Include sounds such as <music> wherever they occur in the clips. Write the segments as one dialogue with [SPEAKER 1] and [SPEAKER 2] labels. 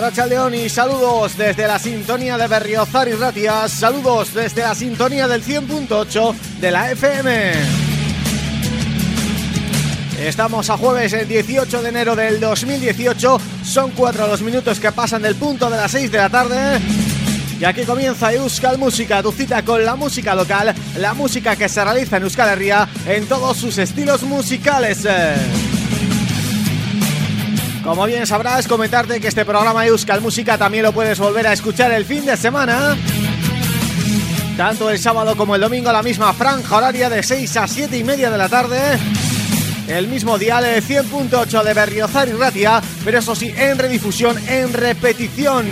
[SPEAKER 1] Racha León y saludos desde la sintonía de Berriozar y Ratia, saludos desde la sintonía del 100.8 de la FM. Estamos a jueves el 18 de enero del 2018, son cuatro los minutos que pasan del punto de las 6 de la tarde y aquí comienza Euskal Música, tu cita con la música local, la música que se realiza en Euskal Herria en todos sus estilos musicales. Como bien sabrás, comentarte que este programa Euskal Música también lo puedes volver a escuchar el fin de semana. Tanto el sábado como el domingo la misma franja horaria de 6 a 7 y media de la tarde. El mismo dial 100.8 de Berriozar y Ratia Pero eso sí, en redifusión, en repetición.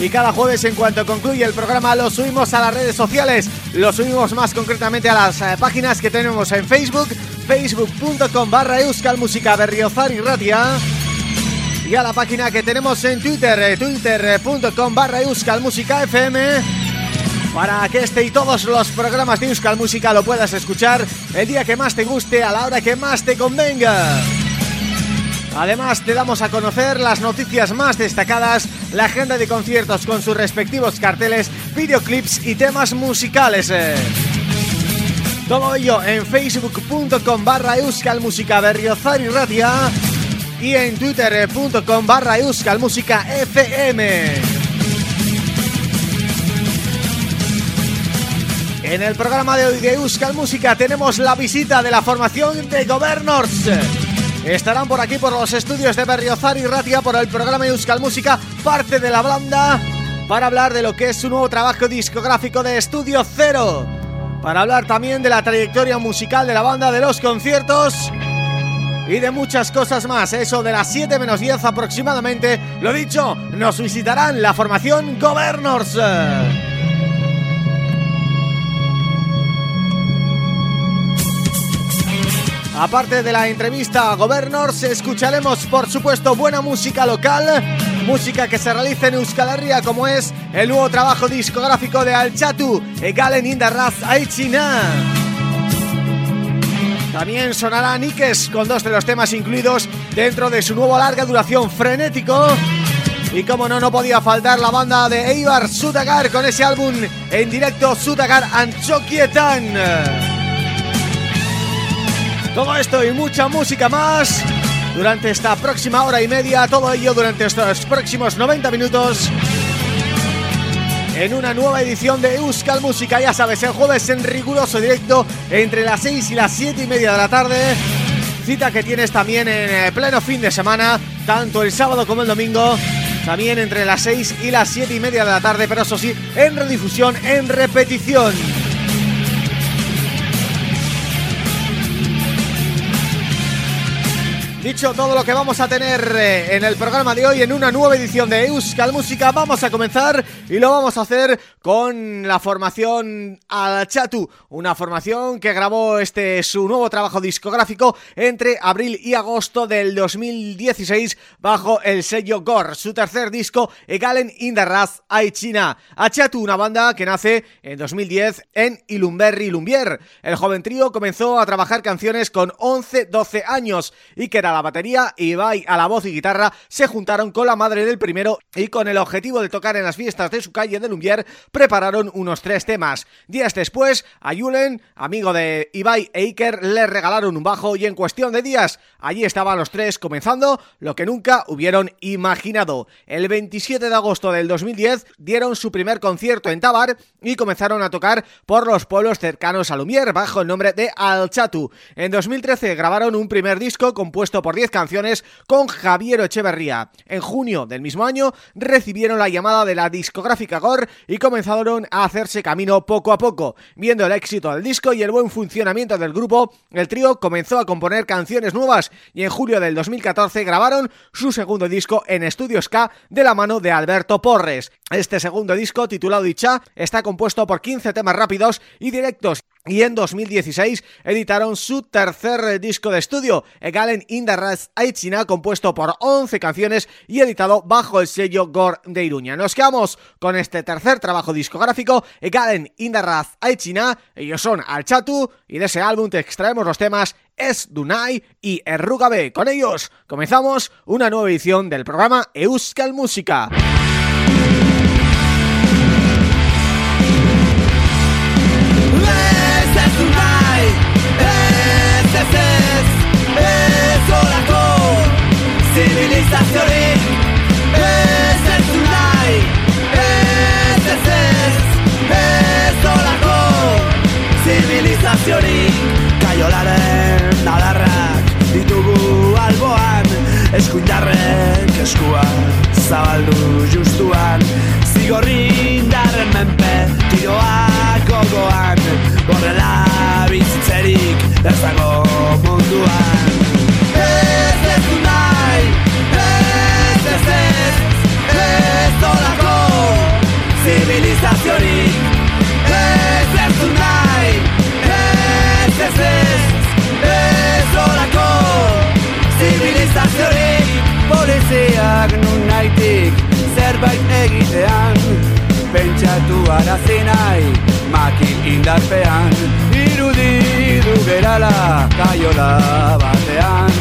[SPEAKER 1] Y cada jueves en cuanto concluye el programa lo subimos a las redes sociales, lo subimos más concretamente a las eh, páginas que tenemos en Facebook, facebook.com barra música berriozar y ratia y a la página que tenemos en Twitter, eh, twitter.com barra música fm para que este y todos los programas de Euskal Música lo puedas escuchar el día que más te guste, a la hora que más te convenga. Además te damos a conocer las noticias más destacadas, la agenda de conciertos con sus respectivos carteles, videoclips y temas musicales. Todo ello en facebook.com barra euskalmusica berriozar y ratia y en twitter.com barra euskalmusica fm. En el programa de hoy de Euskal Música tenemos la visita de la formación de Governors. Estarán por aquí por los estudios de Berriozar y Ratia por el programa Euskal Música, parte de la banda, para hablar de lo que es su nuevo trabajo discográfico de Estudio Cero para hablar también de la trayectoria musical de la banda, de los conciertos y de muchas cosas más. Eso de las 7 menos 10 aproximadamente, lo dicho, nos visitarán la formación Governors. Aparte de la entrevista a Governors, escucharemos por supuesto buena música local, música que se realiza en Euskal Herria como es el nuevo trabajo discográfico de Alchatu, Egalen Indarraz Aichina. También sonará Nikes con dos de los temas incluidos dentro de su nuevo larga duración frenético. Y como no, no podía faltar la banda de Eibar Sutagar con ese álbum en directo Sutagar Anchokietan. Todo esto y mucha música más durante esta próxima hora y media, todo ello durante estos próximos 90 minutos en una nueva edición de Euskal Música, ya sabes, el jueves en riguroso directo entre las 6 y las 7 y media de la tarde cita que tienes también en eh, pleno fin de semana, tanto el sábado como el domingo también entre las 6 y las 7 y media de la tarde, pero eso sí, en redifusión, en repetición. Dicho todo lo que vamos a tener eh, en el programa de hoy en una nueva edición de Euskal Música Vamos a comenzar y lo vamos a hacer con la formación Al Chatu Una formación que grabó este su nuevo trabajo discográfico entre abril y agosto del 2016 Bajo el sello Gore, su tercer disco Egalen in the Raz Aichina Chatu, una banda que nace en 2010 en Ilumberri Lumbier El joven trío comenzó a trabajar canciones con 11-12 años y que la batería, Ibai a la voz y guitarra se juntaron con la madre del primero y con el objetivo de tocar en las fiestas de su calle de Lumbier prepararon unos tres temas. Días después, a Julen, amigo de Ibai e Iker, le regalaron un bajo y en cuestión de días, allí estaban los tres comenzando lo que nunca hubieron imaginado. El 27 de agosto del 2010 dieron su primer concierto en Tabar y comenzaron a tocar por los pueblos cercanos a Lumier bajo el nombre de Alchatu. En 2013 grabaron un primer disco compuesto por 10 canciones con Javier Echeverría. En junio del mismo año recibieron la llamada de la discográfica Gore y comenzaron a hacerse camino poco a poco. Viendo el éxito del disco y el buen funcionamiento del grupo, el trío comenzó a componer canciones nuevas y en julio del 2014 grabaron su segundo disco en Estudios K de la mano de Alberto Porres. Este segundo disco, titulado Icha, está compuesto por 15 temas rápidos y directos y en 2016 editaron su tercer disco de estudio, Egalen in the Aichina, compuesto por 11 canciones y editado bajo el sello Gore de Iruña. Nos quedamos con este tercer trabajo discográfico, Egalen in the Aichina, ellos son Alchatu y de ese álbum te extraemos los temas Es Dunai y Errugabe. Con ellos comenzamos una nueva edición del programa Euskal Música.
[SPEAKER 2] Zibilizaziorik Ez ez du nahi Ez ez ez Ez olako zibilizaziorik Kaiolaren adarrak ditugu alboan Eskuindarrek eskua zabaldu justuan. Zigorrin darren menpe tiroak gogoan. Gorrela bizitzerik ez dago munduan. Ez ez du nahi ez ez Ez dolako. Zibilizaziorik Poliziak nun nahitik zerbait egitean. Pentsatu arazi nahi maki indarpean. Irudi du gerala kaiola batean.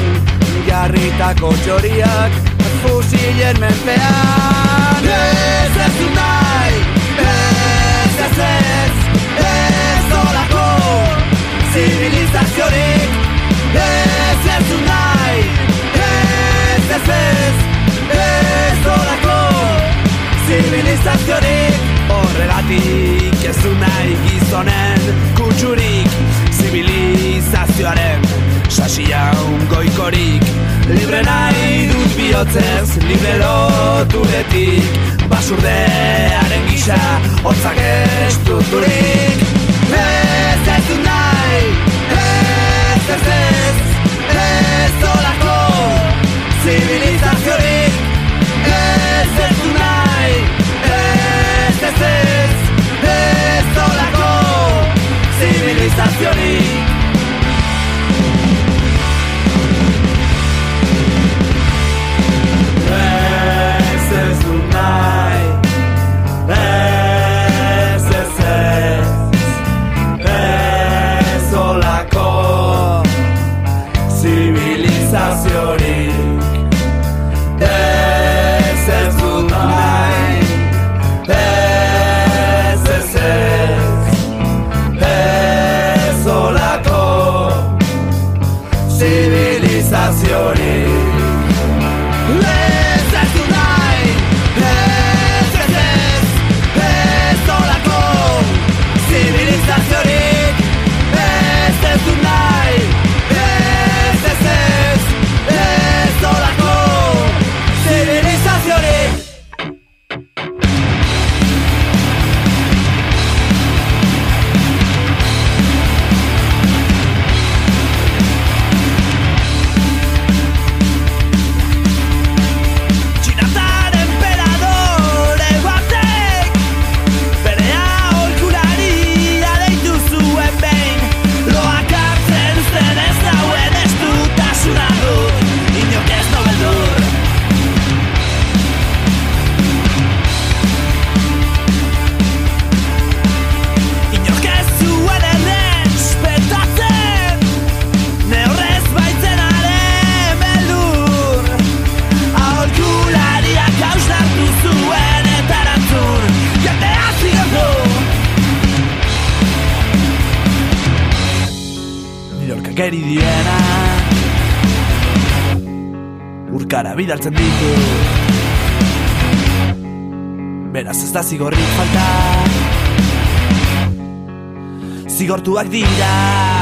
[SPEAKER 3] Jarritako txoriak fusilen menpean. Ez ez du nahi, ez ez ez, ez olako zibilizaziorik. Ez ez du nahi, ez ez ez, olako zibilizaziorik. Horregatik ez du nahi gizonen kutsurik zibilizazioaren sasia goikorik. Libre nahi dut bihotzez, libre loturetik Basurdearen gisa, hotzak ez duturik Ez ez du nahi, ez ez ez, ez olako zibilizaziorik. Ez ez du nahi, ez ez ez, ez olako zibilizaziorik bidaltzen ditu. Beraz ez da zigorrik falta. Zigortuak dira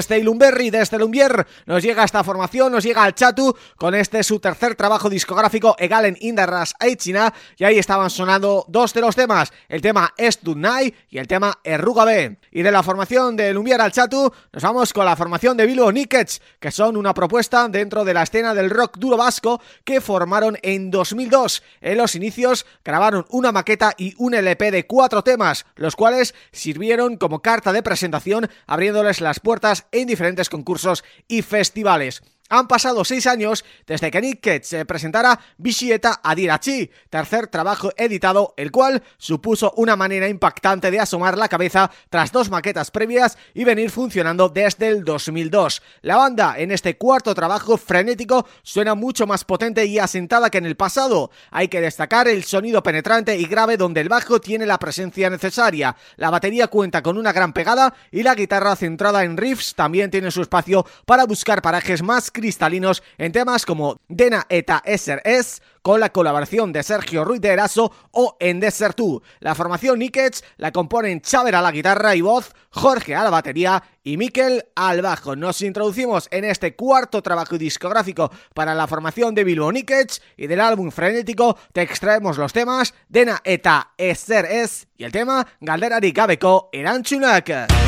[SPEAKER 1] Desde Ilumberri, desde Lumbier, nos llega esta formación, nos llega al Chatu con este su tercer trabajo discográfico Egalen Indarras Aichina y ahí estaban sonando dos de los temas, el tema Estunai y el tema Erruga B. Y de la formación de Lumbier al Chatu nos vamos con la formación de Bilbo Nikets, que son una propuesta dentro de la escena del rock duro vasco que formaron en 2002. En los inicios grabaron una maqueta y un LP de cuatro temas, los cuales sirvieron como carta de presentación abriéndoles las puertas en diferentes concursos y festivales. Han pasado seis años desde que Nick se presentara Bishieta Adirachi, tercer trabajo editado, el cual supuso una manera impactante de asomar la cabeza tras dos maquetas previas y venir funcionando desde el 2002. La banda en este cuarto trabajo frenético suena mucho más potente y asentada que en el pasado. Hay que destacar el sonido penetrante y grave donde el bajo tiene la presencia necesaria. La batería cuenta con una gran pegada y la guitarra centrada en riffs también tiene su espacio para buscar parajes más cristalinos en temas como Dena eta Eser Es, con la colaboración de Sergio Ruiz de Eraso o en Desert 2. La formación Nickets la componen Chaver a la guitarra y voz, Jorge a la batería y Miquel al bajo. Nos introducimos en este cuarto trabajo discográfico para la formación de Bilbo Nickets y del álbum frenético te extraemos los temas Dena eta Eser Es y el tema Galderari Gabeko Erantzunak.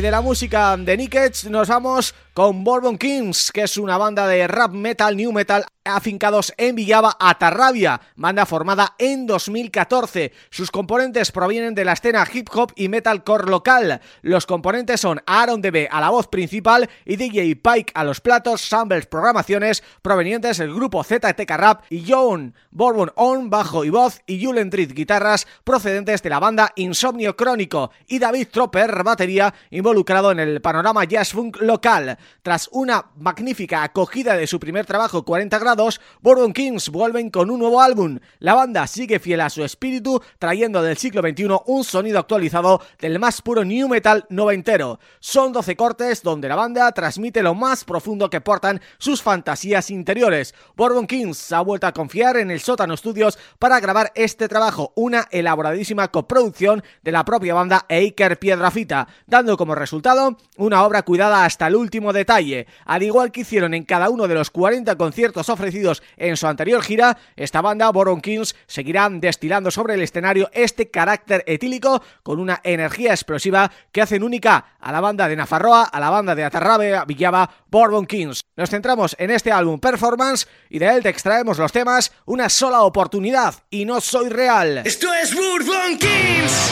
[SPEAKER 1] Y de la música de Nickets nos vamos con Bourbon Kings, que es una banda de rap metal, new metal, afincados en Villaba, Atarrabia, banda formada en 2014. Sus componentes provienen de la escena hip hop y metalcore local. Los componentes son Aaron DB a la voz principal y DJ Pike a los platos, samples, programaciones provenientes del grupo ZTK Rap y John Bourbon On, bajo y voz y Julen Treat, guitarras procedentes de la banda Insomnio Crónico y David Tropper, batería, involucrado en el panorama jazz funk local. Tras una magnífica acogida de su primer trabajo 40 grados, Bourbon Kings vuelven con un nuevo álbum. La banda sigue fiel a su espíritu, trayendo del siglo XXI un sonido actualizado del más puro new metal noventero. Son 12 cortes donde la banda transmite lo más profundo que portan sus fantasías interiores. Bourbon Kings ha vuelto a confiar en el Sótano Studios para grabar este trabajo, una elaboradísima coproducción de la propia banda Eiker Piedrafita, dando como resultado una obra cuidada hasta el último detalle. Al igual que hicieron en cada uno de los 40 conciertos ofrecidos en su anterior gira, esta banda, Boron Kings, seguirán destilando sobre el escenario este carácter etílico con una energía explosiva que hacen única a la banda de Nafarroa, a la banda de Atarrabe, Villaba, Bourbon Kings. Nos centramos en este álbum Performance y de él te extraemos los temas Una sola oportunidad y No soy real.
[SPEAKER 2] Esto es Bourbon Kings.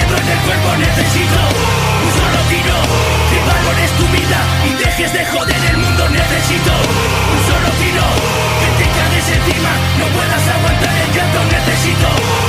[SPEAKER 2] cerebro en el cuerpo necesito un solo tiro. Que valores tu vida y dejes de joder el mundo. Necesito un solo tiro. Que te cagues encima no puedas aguantar el llanto. Necesito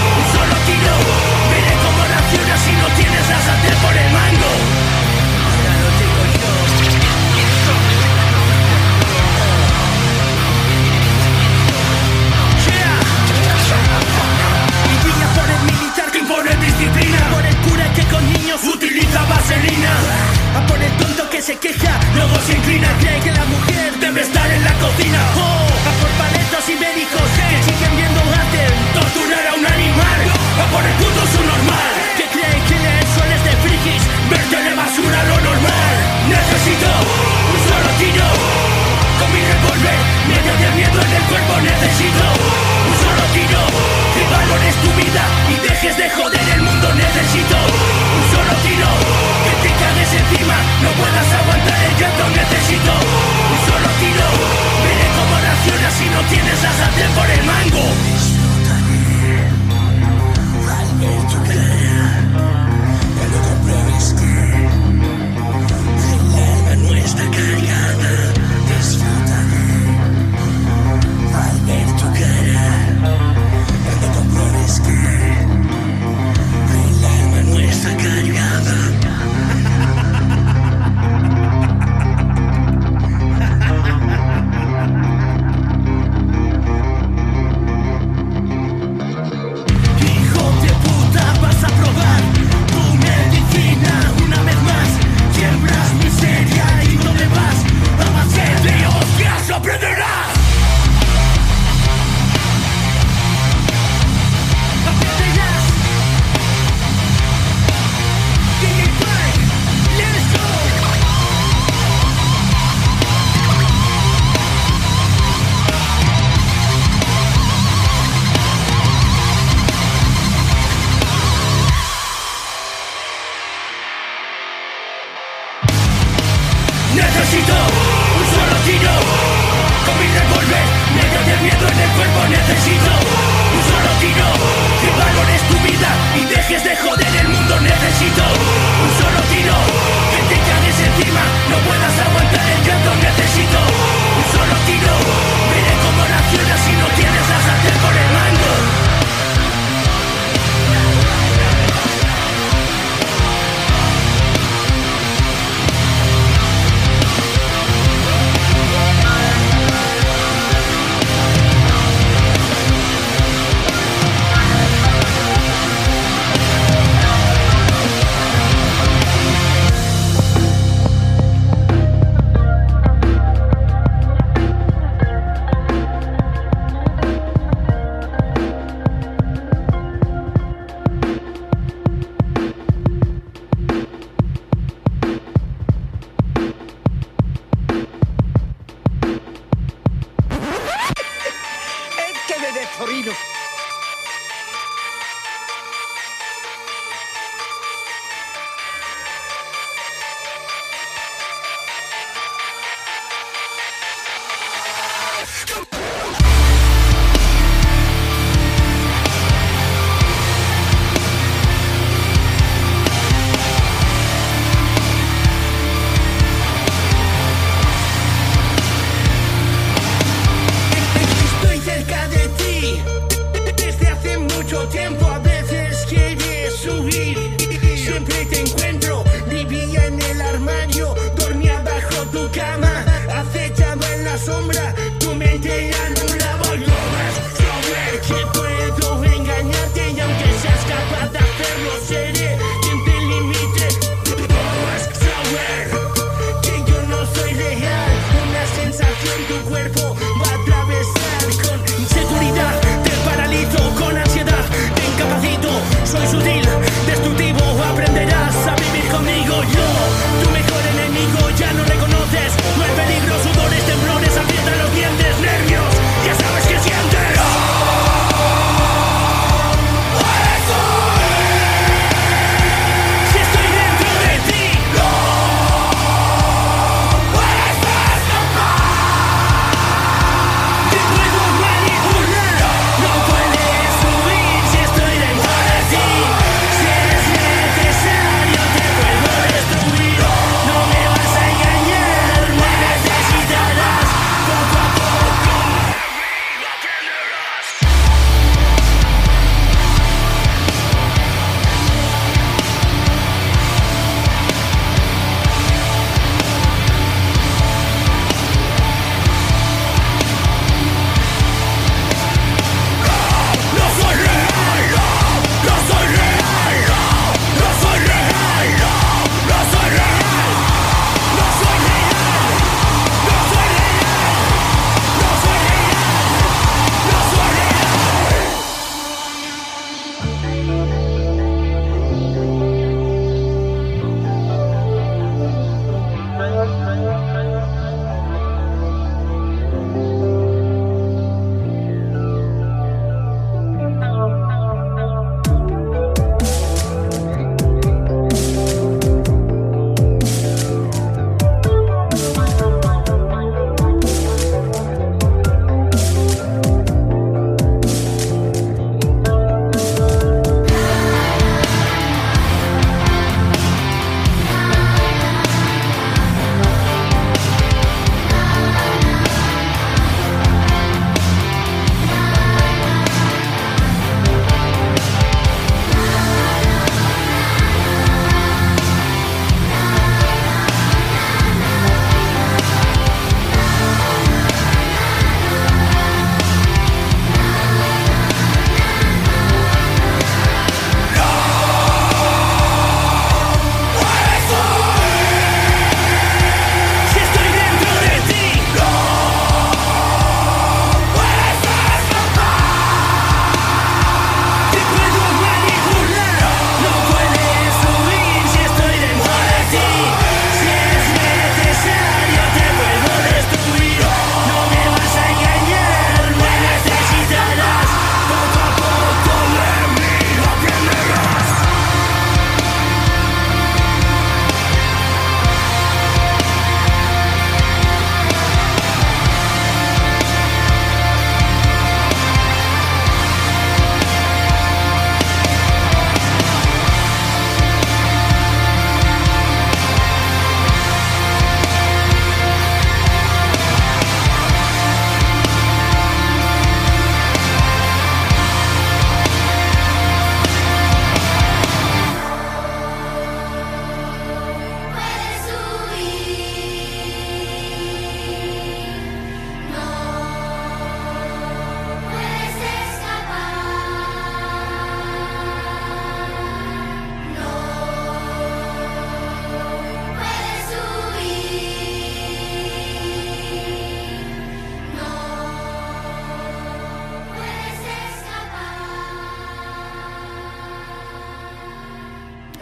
[SPEAKER 2] A por el tonto que se queja, luego se inclina. Cree que la mujer debe estar en la cocina. Oh, a por paletos ibéricos que siguen viendo Gaten Torturar a un animal. A por el puto normal. Que cree que leer soles de frikis Verterle basura lo normal. Necesito un solo tiro. Con mi revólver, medio de miedo en el cuerpo Necesito. Un solo tiro. Que valores tu vida y dejes de joder el mundo. Necesito un solo tiro.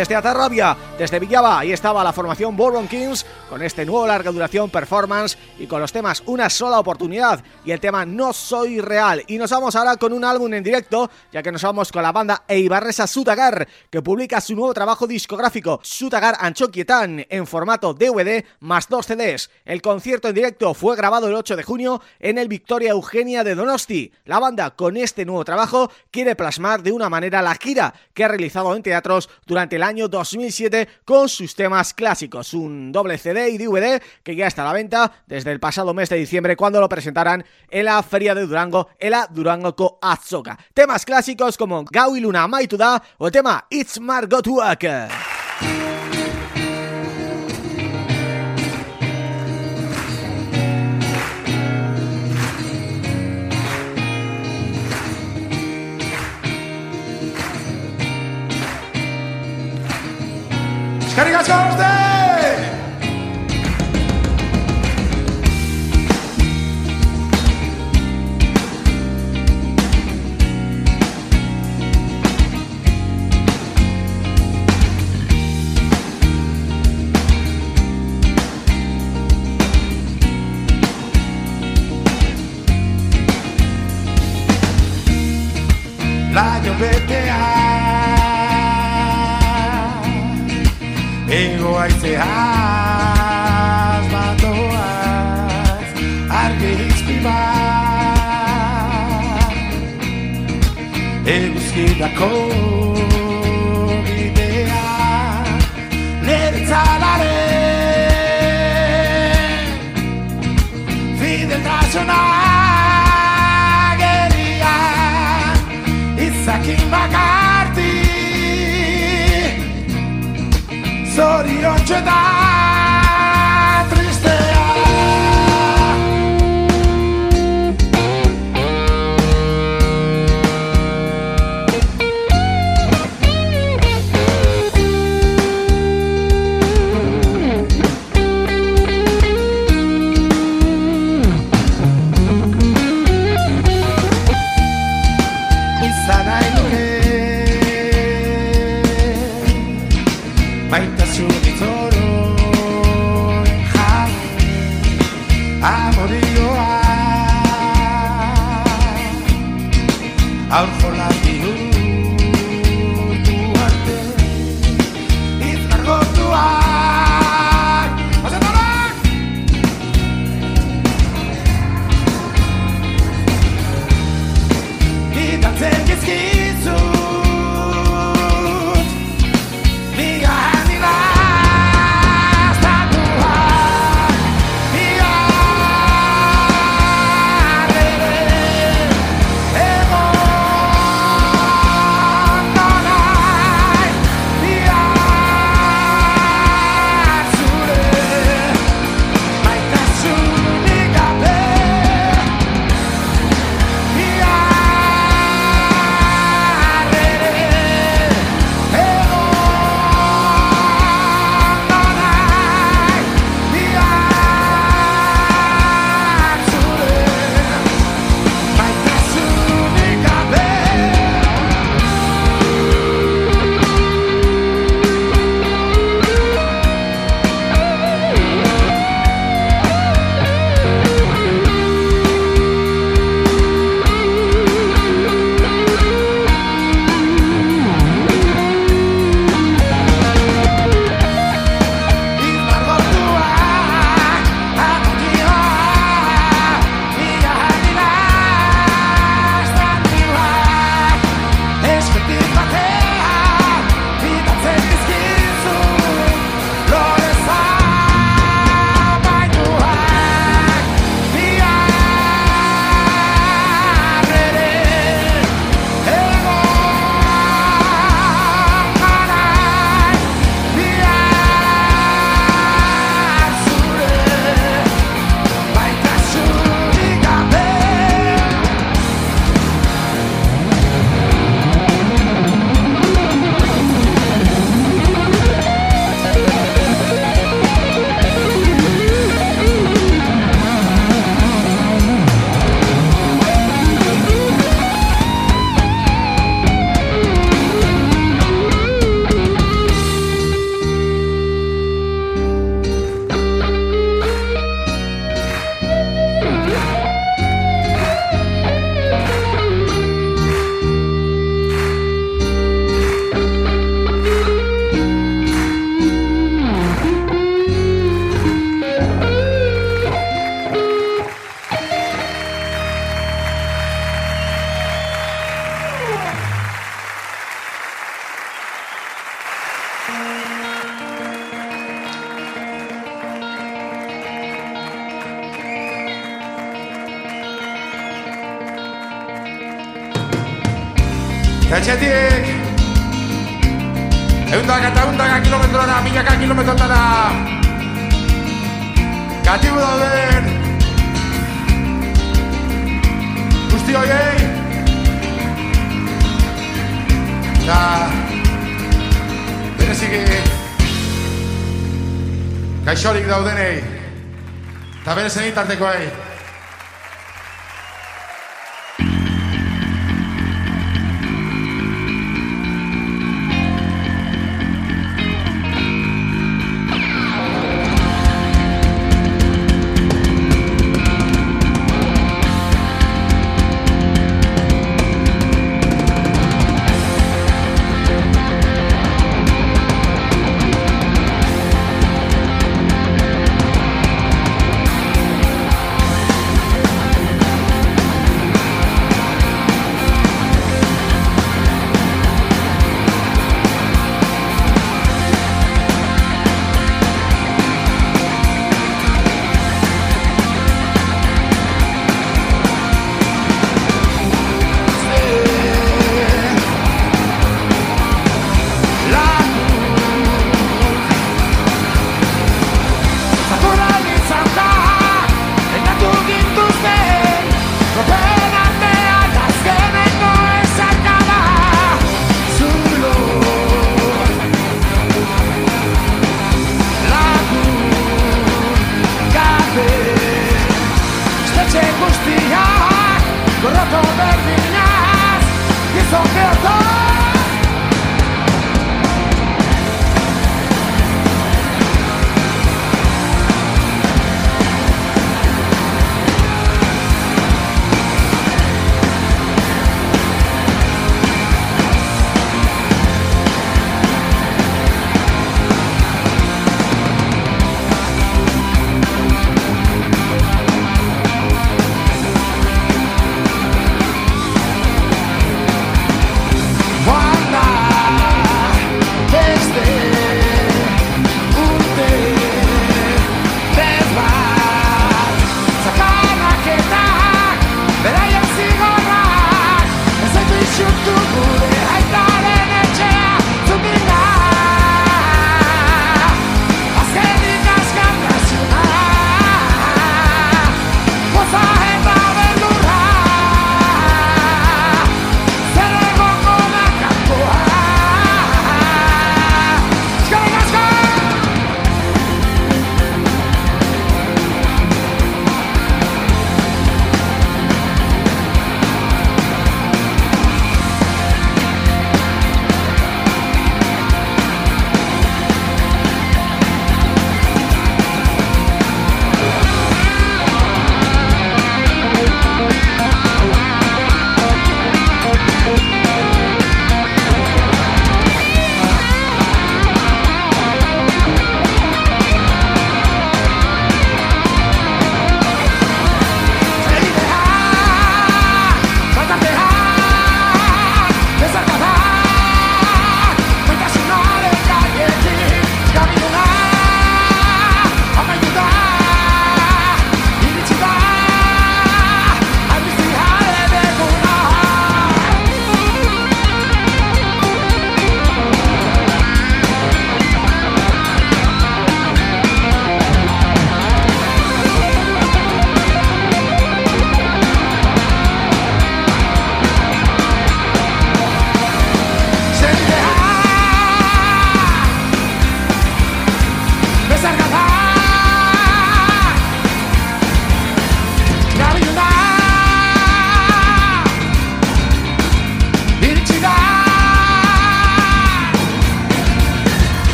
[SPEAKER 2] Desde
[SPEAKER 1] Atarrabia, desde Villaba, ahí estaba la formación Bourbon Kings con este nuevo larga duración performance y con los temas Una sola oportunidad y el tema No soy real. Y nos vamos ahora con un álbum en directo, ya que nos vamos con la banda Eibarresa Sutagar, que publica su nuevo trabajo discográfico Sutagar Anchoquietan en formato DVD más dos CDs. El concierto en directo fue grabado el 8 de junio en el Victoria Eugenia de Donosti. La banda con este nuevo trabajo quiere plasmar de una manera la gira que ha realizado en teatros durante el año 2007 con sus temas clásicos, un doble CD y DVD que ya está a la venta desde el pasado mes de diciembre cuando lo presentarán en la Feria de Durango, en la Durango Co Azoka. Temas clásicos como Gau y Luna Maituda o el tema It's Margot Walker.
[SPEAKER 4] Descarrega as costas! haize haz batoaz Arke izpi bat Eguzkidako bidea Nertzalare Fidel Trasona Geria Izakin bakar Eta berezen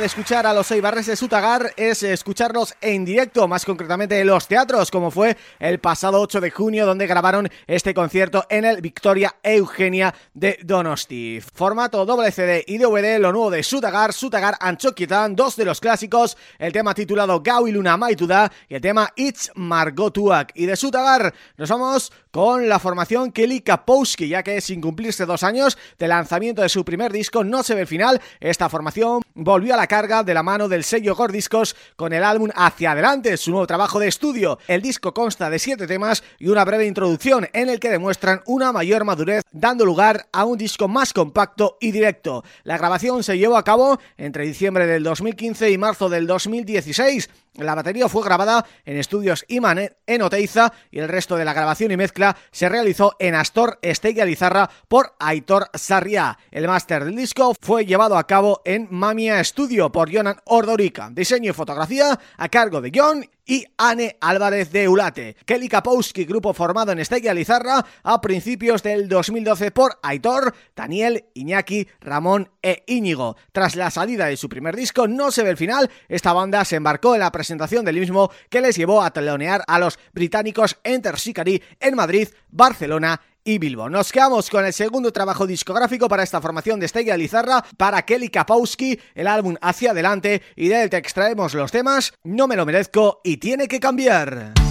[SPEAKER 1] de escuchar a los Eibarres de Sutagar es escucharlos en directo, más concretamente en los teatros, como fue el pasado 8 de junio, donde grabaron este concierto en el Victoria Eugenia de Donosti. Formato doble CD y DVD, lo nuevo de Sutagar, Sutagar Anchoquitan, dos de los clásicos, el tema titulado Gau y Luna Maituda y el tema It's Margotuak. Y de Sutagar nos vamos con la formación Kelly Kapowski, ya que sin cumplirse dos años de lanzamiento de su primer disco no se ve el final, esta formación volvió a la carga de la mano del sello Gordiscos con el álbum Hacia Adelante, su nuevo trabajo de estudio. El disco consta de siete temas y una breve introducción en el que demuestran una mayor madurez, dando lugar a un disco más compacto y directo. La grabación se llevó a cabo entre diciembre del 2015 y marzo del 2016 la batería fue grabada en estudios Iman en Oteiza y el resto de la grabación y mezcla se realizó en Astor Estella Lizarra por Aitor Sarria. El máster del disco fue llevado a cabo en Mamia Studio por Jonan Ordorica. Diseño y fotografía a cargo de John y Anne Álvarez de Ulate. Kelly Kapowski, grupo formado en Estella Lizarra a principios del 2012 por Aitor, Daniel, Iñaki, Ramón e Íñigo. Tras la salida de su primer disco, no se ve el final, esta banda se embarcó en la presentación del mismo que les llevó a telonear a los británicos Enter Shikari en Madrid, Barcelona y Bilbo. Nos quedamos con el segundo trabajo discográfico para esta formación de Stella Lizarra para Kelly Kapowski, el álbum Hacia Adelante y de él te extraemos los temas No me lo merezco
[SPEAKER 3] y Tiene que cambiar.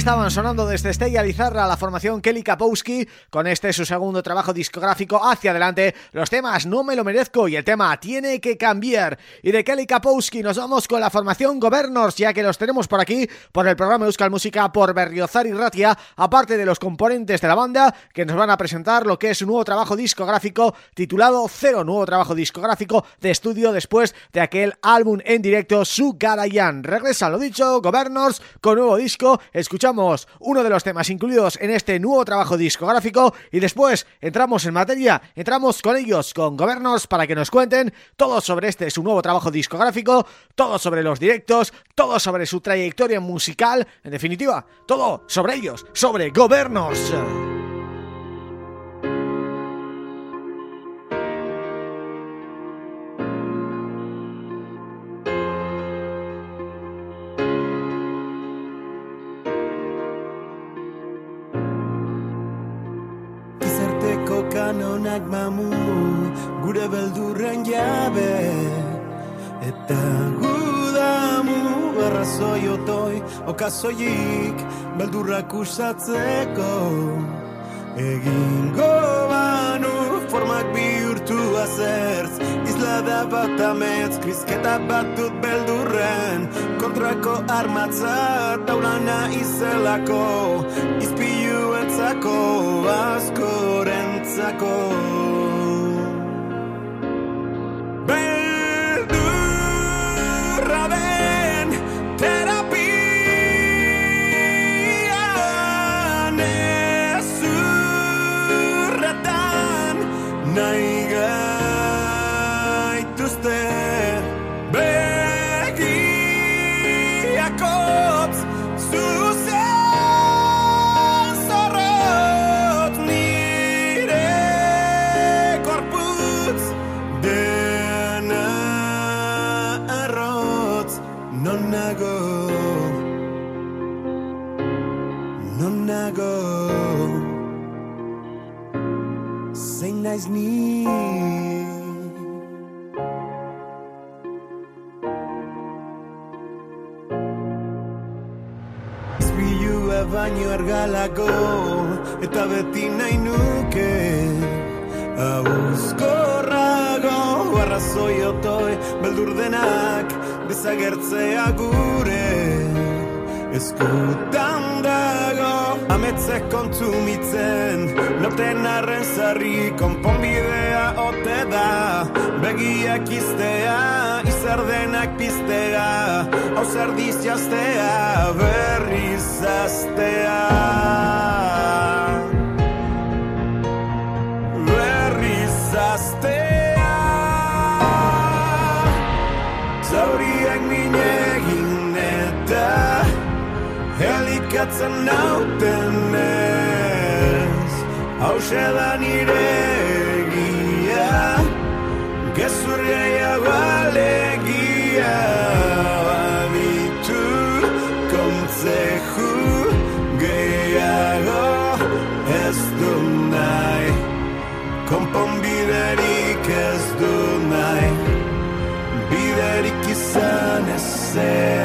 [SPEAKER 1] Estaban sonando desde Estella Lizarra la formación Kelly Kapowski con este su segundo trabajo discográfico hacia adelante los temas No me lo merezco y el tema Tiene que cambiar y de Kelly Kapowski nos vamos con la formación Governors ya que los tenemos por aquí por el programa Euskal Música por Berriozar y Ratia aparte de los componentes de la banda que nos van a presentar lo que es su nuevo trabajo discográfico titulado Cero, nuevo trabajo discográfico de estudio después de aquel álbum en directo Su Garayan. Regresa lo dicho, Governors con nuevo disco, escuchamos uno de los temas incluidos en este nuevo trabajo discográfico y después entramos en materia, entramos con ellos, con Governors, para que nos cuenten todo sobre este su nuevo trabajo discográfico, todo sobre los directos, todo sobre su trayectoria musical, en definitiva, todo sobre ellos, sobre Governors.
[SPEAKER 5] Kanonak mamu Gure beldurren jabe. Eta gudamu Arrazoi otoi Okazoik Beldurrak usatzeko. Egingo banu Formak bihurtu azertz Isla da bat ametz Krizketa bat dut beldurren. Kontrako armatza Taulana izelako Izpilu entzako Askorentzako atzako zein naiz ni? Izpilua baino argalako eta beti nahi nuke. Auzkorrago arrazoi otoi beldur denak desagertzea gure. Eskutan dago ametzek kontsumitzen noten arren zarri konponbidea ote da. Begiak iztea izar denak piztea hau zer jaztea berriz aztea bilatzen nauten ez Hauxe da nire egia. Gezur gehiago alegia Abitu kontzeju gehiago Ez du nahi. Konpon biderik ez du nahi. Biderik izan ezer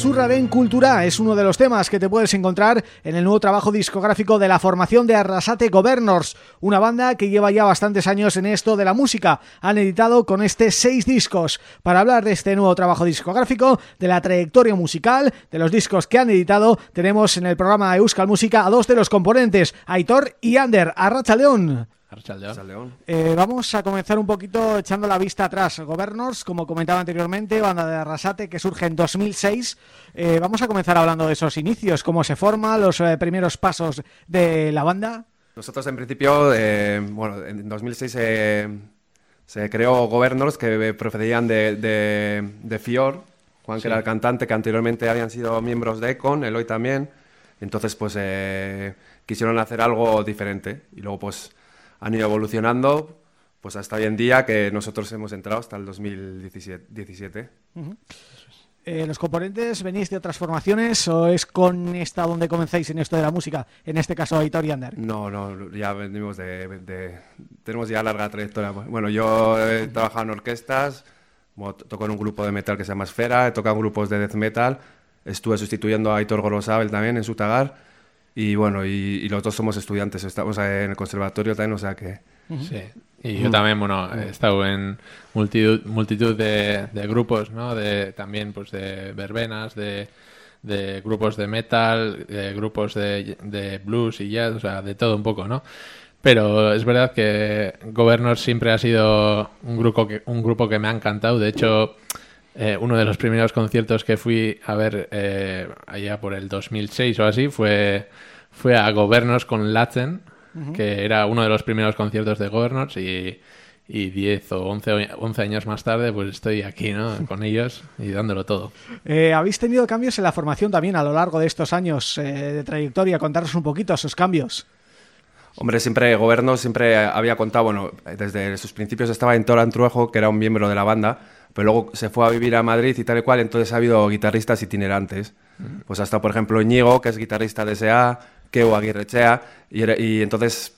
[SPEAKER 1] Esurraren Cultura es uno de los temas que te puedes encontrar en el nuevo trabajo discográfico de la formación de Arrasate Governors, una banda que lleva ya bastantes años en esto de la música. Han editado con este seis discos. Para hablar de este nuevo trabajo discográfico, de la trayectoria musical, de los discos que han editado, tenemos en el programa Euskal Música a dos de los componentes, Aitor y Ander, Arracha León.
[SPEAKER 6] León.
[SPEAKER 1] Eh, vamos a comenzar un poquito echando la vista atrás. Governors, como comentaba anteriormente, banda de Arrasate que surge en 2006. Eh, vamos a comenzar hablando de esos inicios, cómo se forma, los eh, primeros pasos de la banda.
[SPEAKER 6] Nosotros en principio, eh, bueno, en 2006 eh, se creó Governors que procedían de, de, de Fior, Juan que era el cantante, que anteriormente habían sido miembros de Econ, Eloy también. Entonces pues eh, quisieron hacer algo diferente y luego pues han ido evolucionando pues hasta hoy en día que nosotros hemos entrado hasta el 2017. 17.
[SPEAKER 1] Eh, ¿Los componentes venís de otras formaciones o es con esta donde comenzáis en esto de la música? En este caso, Aitor y Ander.
[SPEAKER 6] No, no, ya venimos de, de- Tenemos ya larga trayectoria. Bueno, yo he trabajado en orquestas, toco en un grupo de metal que se llama Esfera, he tocado en grupos de death metal, estuve sustituyendo a Aitor Gorosabel también en Sutagar, y bueno, y, y los dos somos estudiantes, estamos en el conservatorio también, o sea que...
[SPEAKER 7] Sí. Y yo también, bueno, he estado en multitud, multitud de, de grupos, ¿no? De, también, pues, de verbenas, de, de grupos de metal, de grupos de, de blues y jazz, o sea, de todo un poco, ¿no? Pero es verdad que Governors siempre ha sido un grupo que, un grupo que me ha encantado. De hecho, eh, uno de los primeros conciertos que fui a ver eh, allá por el 2006 o así fue, fue a Governors con Latin, que era uno de los primeros conciertos de Governors y, y 10 o 11, o 11 años más tarde pues estoy aquí ¿no? <laughs> con ellos y dándolo todo.
[SPEAKER 1] Eh, ¿Habéis tenido cambios en la formación también a lo largo de estos años eh, de trayectoria? Contaros un poquito esos cambios.
[SPEAKER 6] Hombre, siempre, Goberno siempre había contado, bueno, desde sus principios estaba en Toran Truejo, que era un miembro de la banda, pero luego se fue a vivir a Madrid y tal y cual, entonces ha habido guitarristas itinerantes. Pues hasta, por ejemplo, Íñigo, que es guitarrista de S.A., Keo Aguirrechea, y, y entonces,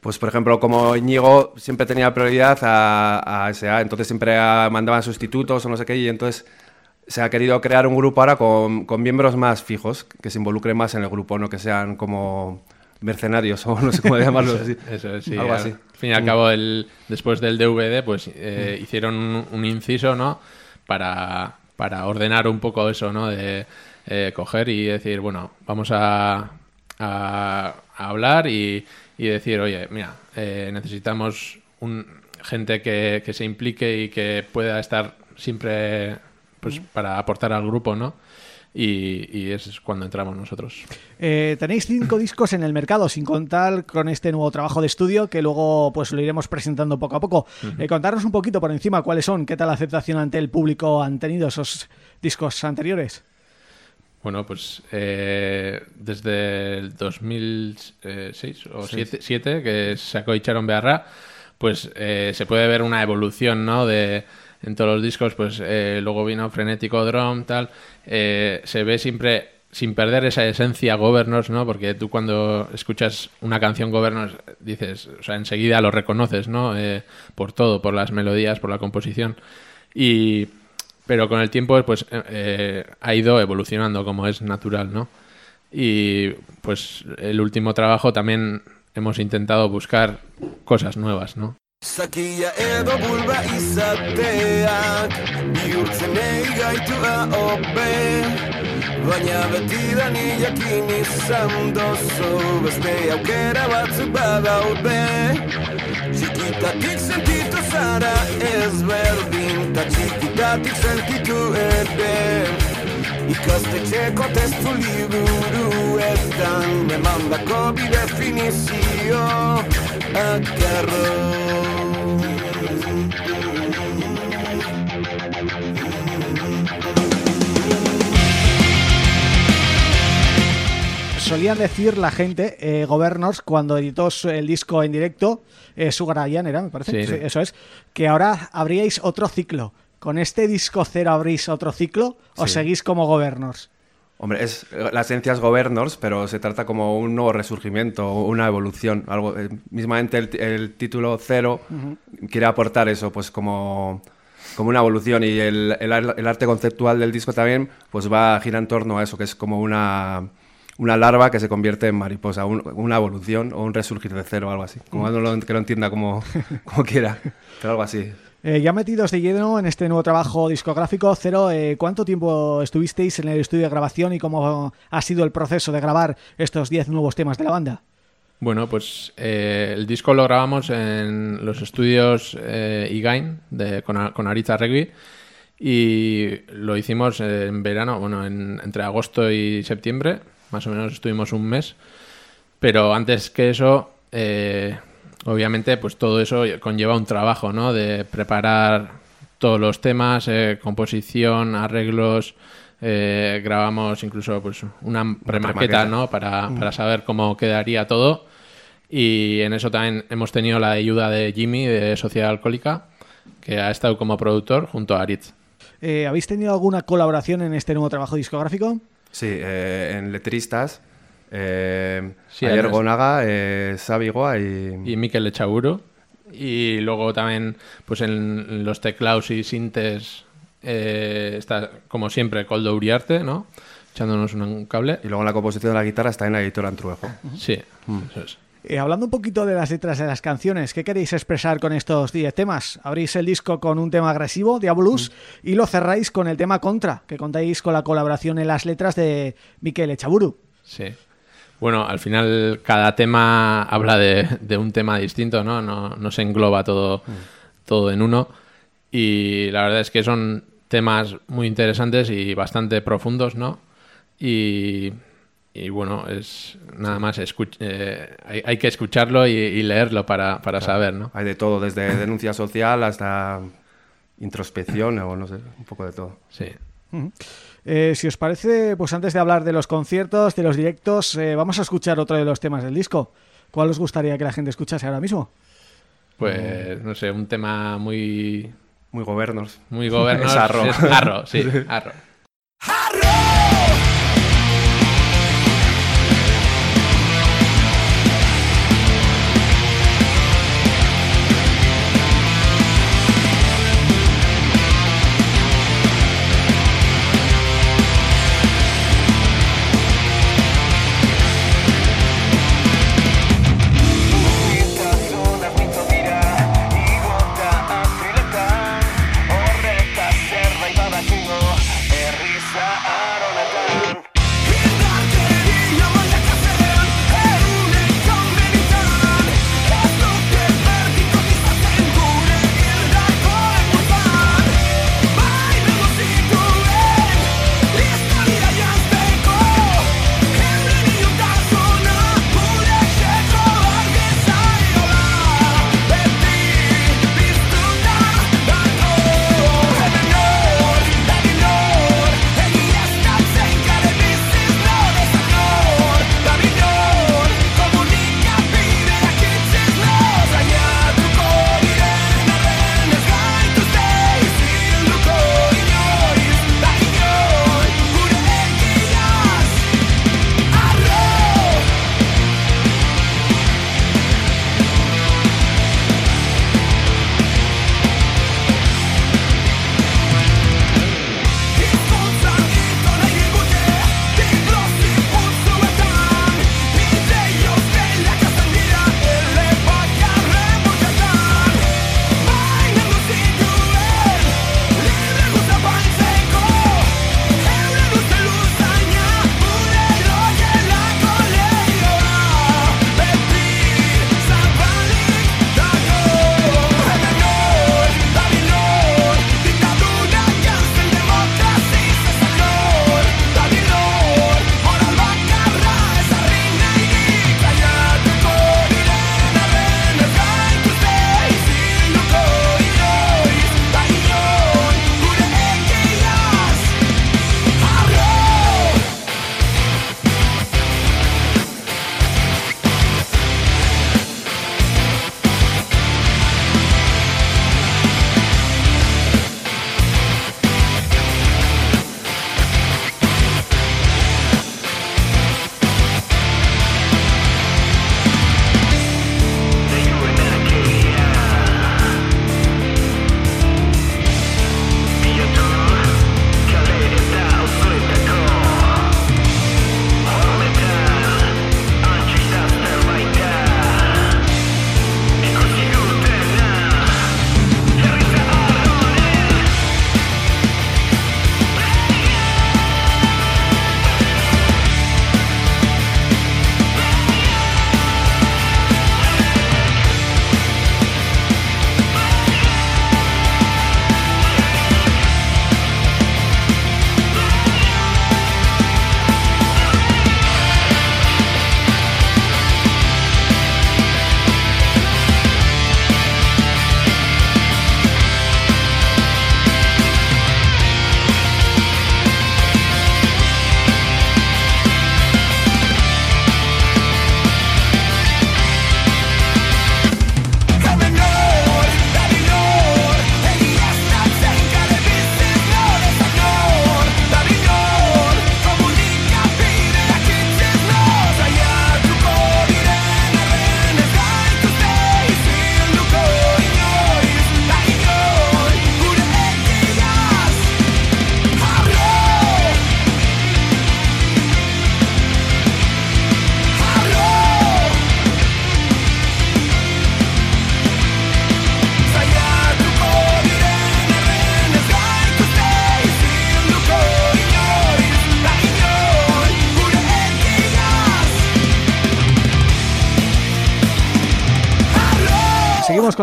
[SPEAKER 6] pues por ejemplo, como Íñigo siempre tenía prioridad a, a S.A., entonces siempre ah, mandaban sustitutos o no sé qué, y entonces se ha querido crear un grupo ahora con, con miembros más fijos, que se involucren más en el grupo, no que sean como mercenarios, o no sé cómo llamarlo así.
[SPEAKER 7] Eso es, sí.
[SPEAKER 6] Algo
[SPEAKER 7] al
[SPEAKER 6] así.
[SPEAKER 7] fin y al
[SPEAKER 6] Mm.
[SPEAKER 7] cabo, el, después del DVD, pues eh, hicieron un, un inciso, ¿no? Para, para ordenar un poco eso, ¿no? De eh, coger y decir, bueno, vamos a, a- a hablar y, y decir, oye, mira, eh, necesitamos un, gente que, que se implique y que pueda estar siempre pues, para aportar al grupo, ¿no? Y, y es cuando entramos nosotros.
[SPEAKER 1] Eh, tenéis cinco discos en el mercado, sin contar con este nuevo trabajo de estudio que luego pues lo iremos presentando poco a poco. Eh, contarnos un poquito por encima cuáles son, qué tal aceptación ante el público han tenido esos discos anteriores.
[SPEAKER 7] Bueno, pues eh, desde el 2006 o
[SPEAKER 1] Sí.
[SPEAKER 7] 2007 que sacó Icharon Bearra, pues eh, se puede ver una evolución, ¿no? De, en todos los discos, pues eh, luego vino Frenético Drum, tal. eh, se ve siempre sin perder esa esencia Governors, ¿no? Porque tú cuando escuchas una canción Governors dices, o sea, enseguida lo reconoces, ¿no? Eh, por todo, por las melodías, por la composición. Y pero con el tiempo pues ha ido evolucionando como es natural, ¿no? Y pues el último trabajo también hemos intentado buscar cosas nuevas, ¿no?
[SPEAKER 5] Zakia edo bulba izateak Bihurtzen nahi gaitu hobe Baina beti da ni jakin izan dozu Beste aukera batzuk badaude. Txikitatik sentitu zara ezberdin Ta txikitatik sentitu ere Ikastetxeko testu liburuetan Emandako bi definizio
[SPEAKER 1] Solían decir la gente, eh, Governors, cuando editó su- el disco en directo, eh, Sugar Ryan era, me parece,
[SPEAKER 7] Sí.
[SPEAKER 1] Sí, eso es, que ahora habríais otro ciclo. ¿Con este disco cero abrís otro ciclo o
[SPEAKER 6] Sí.
[SPEAKER 1] seguís como Governors?
[SPEAKER 6] Hombre, es, la esencia es Governors, pero se trata como un nuevo resurgimiento, una evolución. Algo, eh, mismamente el, título Cero quiere aportar eso, pues como, como una evolución. Y el, el el arte conceptual del disco también pues va a girar en torno a eso, que es como una, una larva que se convierte en mariposa, un- una evolución o un resurgir de cero, algo así. Como lo, que lo entienda como, como quiera, pero algo así.
[SPEAKER 1] Eh, ya metidos de lleno en este nuevo trabajo discográfico, Cero, eh, ¿cuánto tiempo estuvisteis en el estudio de grabación y cómo ha sido el proceso de grabar estos 10 nuevos temas de la banda?
[SPEAKER 7] Bueno, pues eh, el disco lo grabamos en los estudios Igain de, con, con Aritza Regui y lo hicimos en verano, bueno, en- entre agosto y septiembre, más o menos estuvimos un mes, pero antes que eso, obviamente, pues todo eso conlleva un trabajo, ¿no? De preparar todos los temas, eh, composición, arreglos, eh, grabamos incluso pues una premaqueta,
[SPEAKER 6] premaqueta.
[SPEAKER 7] ¿no? Para,
[SPEAKER 6] Mm.
[SPEAKER 7] para saber cómo quedaría todo. Y en eso también hemos tenido la ayuda de Jimmy de Sociedad Alcohólica, que ha estado como productor junto a Aritz.
[SPEAKER 1] Eh, ¿Habéis tenido alguna colaboración en este nuevo trabajo discográfico?
[SPEAKER 6] Sí, eh, en letristas, eh,
[SPEAKER 7] Sí,
[SPEAKER 6] Ayer Gonaga, eh, Sabigoa y...
[SPEAKER 7] y Mikel Echaburo. Y luego también, pues en los teclados y sintes eh, está, como siempre, Coldo Uriarte, ¿no? Echándonos un, cable.
[SPEAKER 6] Y luego en la composición de la guitarra está en la editora Antruejo.
[SPEAKER 7] Sí,
[SPEAKER 6] Mm.
[SPEAKER 7] eso es.
[SPEAKER 1] Eh, hablando un poquito de las letras de las canciones, ¿qué queréis expresar con estos 10 temas? Abrís el disco con un tema agresivo, Diabolus, y lo cerráis con el tema Contra, que contáis con la colaboración en las letras de Miquel Echaburu.
[SPEAKER 7] Sí. Bueno, al final cada tema habla de, de un tema distinto, ¿no? No, no se engloba todo, todo en uno. Y la verdad es que son temas muy interesantes y bastante profundos, ¿no? Y, y bueno, es nada más eh, hay, hay que escucharlo y, y leerlo para, para saber, ¿no?
[SPEAKER 6] Hay de todo, desde denuncia social hasta introspección o no sé, un poco de todo.
[SPEAKER 7] Sí.
[SPEAKER 1] Ujú. Eh, si os parece, pues antes de hablar de los conciertos, de los directos, eh, vamos a escuchar otro de los temas del disco. ¿Cuál os gustaría que la gente escuchase ahora mismo?
[SPEAKER 7] Pues, no sé, un tema muy...
[SPEAKER 6] Muy gobernos.
[SPEAKER 7] Muy gobernos.
[SPEAKER 6] Es arro.
[SPEAKER 7] es arro, sí, <laughs> arro.
[SPEAKER 1] Seguimos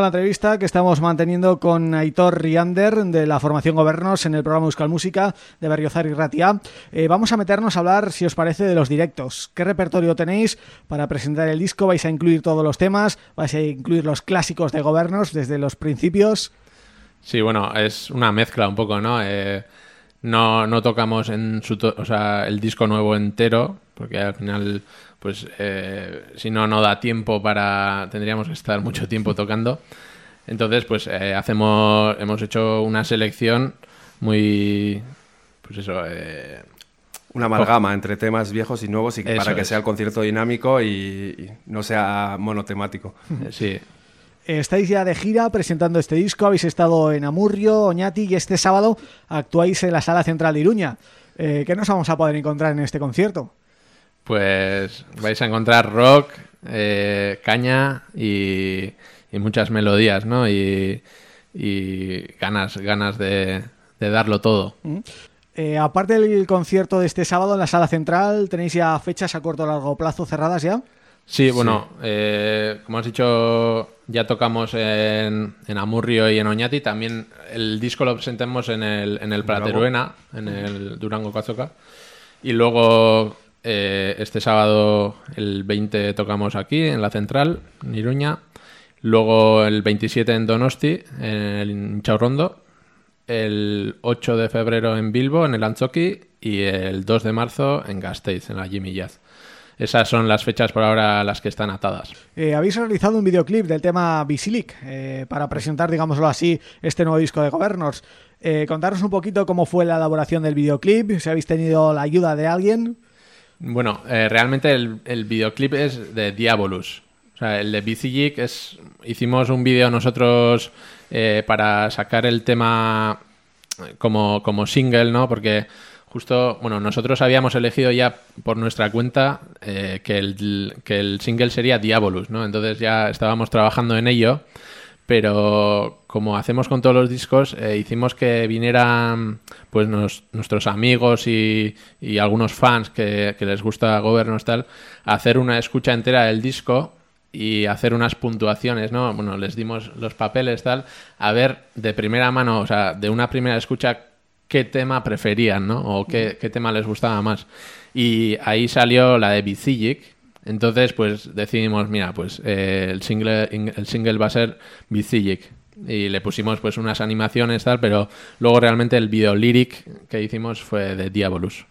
[SPEAKER 1] la entrevista que estamos manteniendo con Aitor Riander de la formación Gobernos en el programa Euskal Música de Berriozar y Ratia. Eh, vamos a meternos a hablar, si os parece, de los directos. ¿Qué repertorio tenéis para presentar el disco? ¿Vais a incluir todos los temas? ¿Vais a incluir los clásicos de Gobernos desde los principios?
[SPEAKER 7] Sí, bueno, es una mezcla un poco, ¿no? Eh, no, no tocamos en su o sea, el disco nuevo entero, porque al final pues eh, si no, no da tiempo para... tendríamos que estar mucho tiempo <laughs> tocando. Entonces, pues eh, hacemos, hemos hecho una selección muy... pues eso... Eh,
[SPEAKER 6] una amalgama entre temas viejos y nuevos y para que sea el concierto dinámico y, y, no sea monotemático.
[SPEAKER 7] Sí.
[SPEAKER 1] Estáis ya de gira presentando este disco, habéis estado en Amurrio, Oñati y este sábado actuáis en la Sala Central de Iruña. ¿Qué nos vamos a poder encontrar en este concierto?
[SPEAKER 7] Pues vais a encontrar rock, eh, caña y, muchas melodías, ¿no? Y, ganas, ganas de, darlo todo.
[SPEAKER 1] Mm. Eh, aparte del concierto de este sábado en la Sala Central, ¿tenéis ya fechas a corto o largo plazo cerradas ya?
[SPEAKER 7] Sí, bueno, Eh, como has dicho, ya tocamos en, en, Amurrio y en Oñati. También el disco lo presentamos en el, en el Prateruena, en el Durango Cazoca. Y luego eh, este sábado, el 20, tocamos aquí, en la central, en Iruña. Luego el 27 en Donosti, en el Chaurrondo. El 8 de febrero en Bilbo, en el Anchoqui. Y el 2 de marzo en Gasteiz, en la Jimmy Jazz. Esas son las fechas por ahora las que están atadas.
[SPEAKER 1] Eh, habéis realizado un videoclip del tema Bisilic eh, para presentar, digámoslo así, este nuevo disco de Governors. Eh, contaros un poquito cómo fue la elaboración del videoclip, si habéis tenido la ayuda de alguien.
[SPEAKER 7] Bueno, eh, realmente el, videoclip es de Diabolus. O sea, el de BCG es... Hicimos un vídeo nosotros eh, para sacar el tema como, como single, ¿no? Porque justo, bueno, nosotros habíamos elegido ya por nuestra cuenta eh, que, el, que el single sería Diabolus, ¿no? Entonces ya estábamos trabajando en ello pero como hacemos con todos los discos, eh, hicimos que vinieran pues nuestros amigos y, algunos fans que, les gusta Gobernos tal, a hacer una escucha entera del disco y hacer unas puntuaciones, ¿no? Bueno, les dimos los papeles tal, a ver de primera mano, o sea, de una primera escucha qué tema preferían, ¿no? O qué, qué tema les gustaba más. Y ahí salió la de Bizigic, entonces, pues decidimos, mira, pues eh, el, single, el single va a ser Bizigic. Y le pusimos pues unas animaciones tal, pero luego realmente el video lyric que hicimos fue de Diabolus.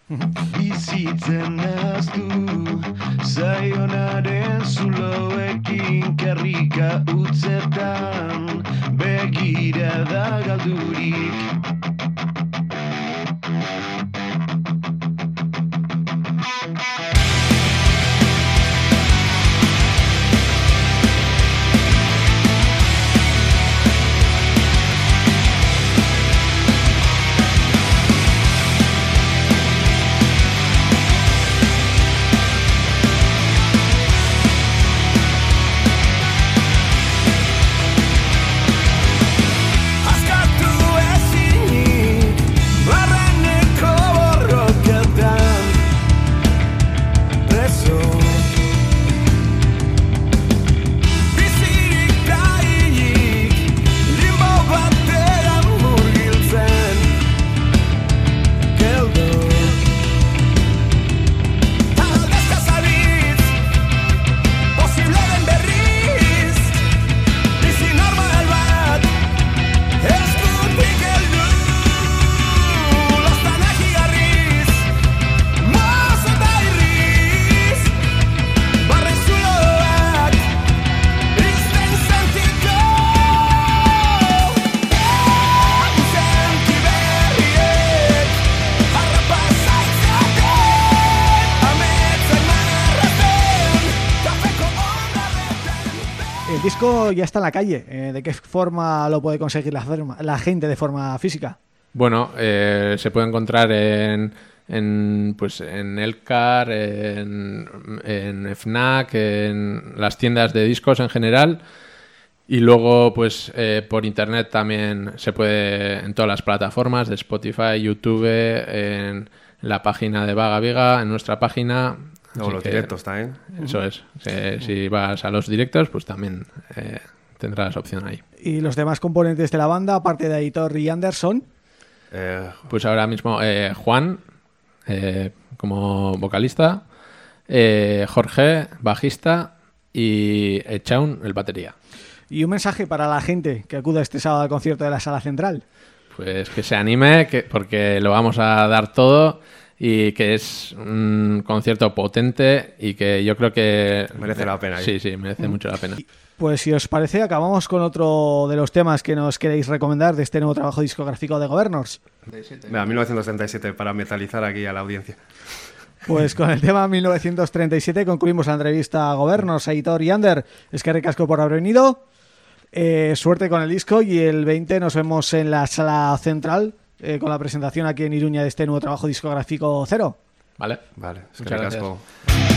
[SPEAKER 1] Ya está en la calle. Eh, ¿De qué forma lo puede conseguir la, la gente de forma física?
[SPEAKER 7] Bueno, eh, se puede encontrar en, en, pues, en Elcar, en, en FNAC, en las tiendas de discos en general. Y luego, pues eh, por internet también se puede en todas las plataformas de Spotify, YouTube, en la página de Vaga Viga, en nuestra página,
[SPEAKER 6] o los directos también.
[SPEAKER 7] Eso es. Si, vas a los directos, pues también eh, tendrás opción ahí.
[SPEAKER 1] ¿Y los demás componentes de la banda, aparte de Aitor y Anderson?
[SPEAKER 6] Eh,
[SPEAKER 7] Pues ahora mismo eh, Juan, eh, como vocalista, eh, Jorge, bajista, y Echaun, el batería.
[SPEAKER 1] Y un mensaje para la gente que acuda este sábado al concierto de la Sala Central.
[SPEAKER 7] Pues que se anime, que, porque lo vamos a dar todo y que es un concierto potente y que yo creo que...
[SPEAKER 6] Merece la pena.
[SPEAKER 7] Sí, sí, merece mucho la pena.
[SPEAKER 1] Pues si os parece, acabamos con otro de los temas que nos queréis recomendar de este nuevo trabajo discográfico de Governors.
[SPEAKER 6] Venga, 1937 para metalizar aquí a la audiencia.
[SPEAKER 1] Pues con el tema 1937 concluimos la entrevista a Governors, Aitor y Ander. Es que recasco por haber venido. Eh, suerte con el disco y el 20 nos vemos en la sala central eh, con la presentación aquí en Iruña de este nuevo trabajo discográfico Cero.
[SPEAKER 7] ¿Vale?
[SPEAKER 6] Vale, es que
[SPEAKER 7] Muchas gracias.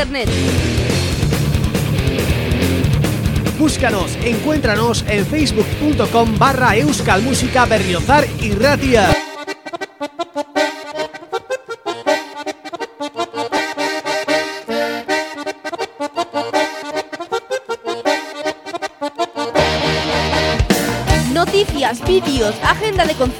[SPEAKER 8] Internet.
[SPEAKER 1] Búscanos, encuéntranos en facebook.com barra euskalmusica berriozar y ratia.
[SPEAKER 8] Noticias, vídeos, agenda de conciertos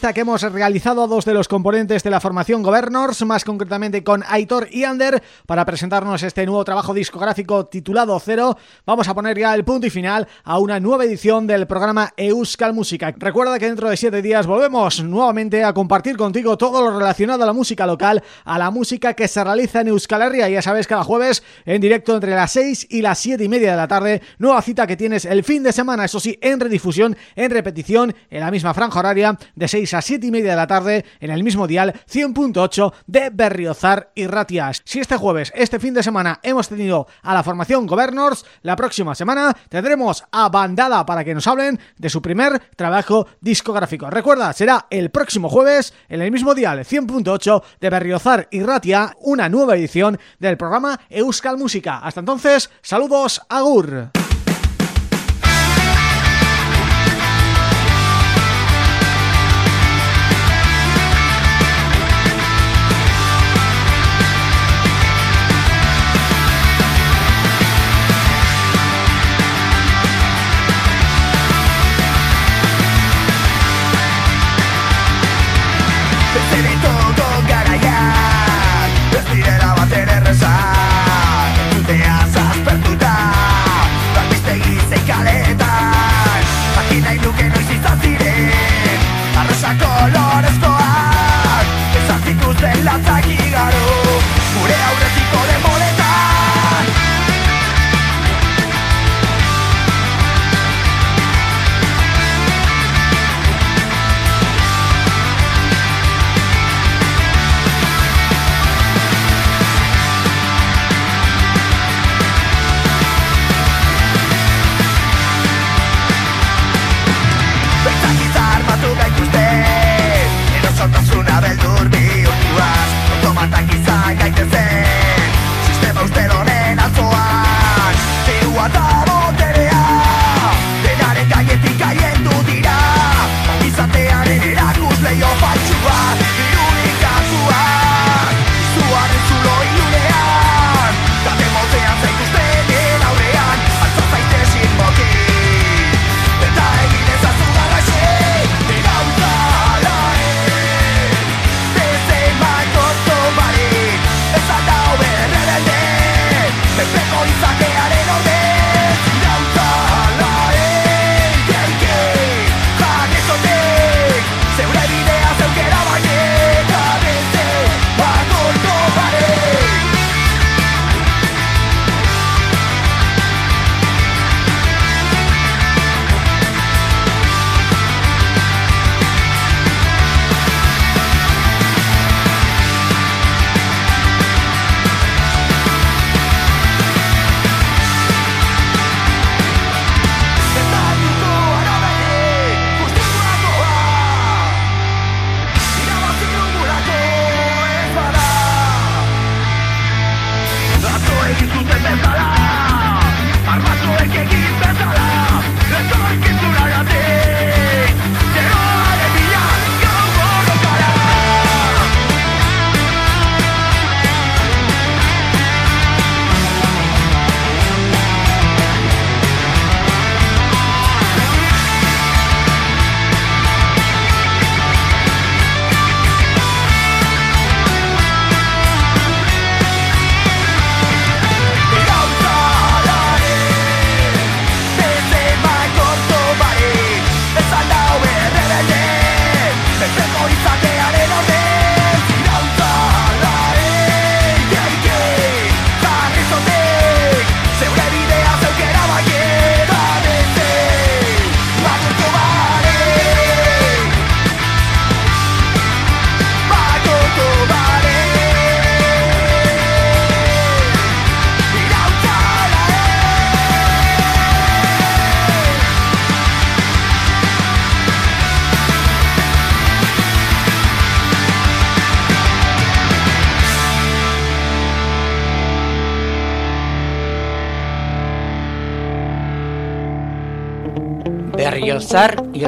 [SPEAKER 3] Que hemos realizado a dos de los componentes de la formación Governors, más concretamente con Aitor y Ander, para presentarnos este nuevo trabajo discográfico titulado Cero. Vamos a poner ya el punto y final a una nueva edición del programa Euskal Música. Recuerda que dentro de siete días volvemos nuevamente a compartir contigo todo lo relacionado a la música local, a la música que se realiza en Euskal Herria. Ya sabes, cada jueves en directo entre las 6 y las 7 y media de la tarde. Nueva cita que tienes el fin de semana, eso sí, en redifusión, en repetición, en la misma franja horaria de 6 a 7 y media de la tarde en el mismo dial 100.8 de Berriozar y Ratias. Si este jueves, este fin de semana hemos tenido a la formación Governors, la próxima semana tendremos a Bandada para que nos hablen de su primer trabajo discográfico. Recuerda, será el próximo jueves en el mismo dial 100.8 de Berriozar y Ratia, una nueva edición del programa Euskal Música. Hasta entonces, saludos, agur.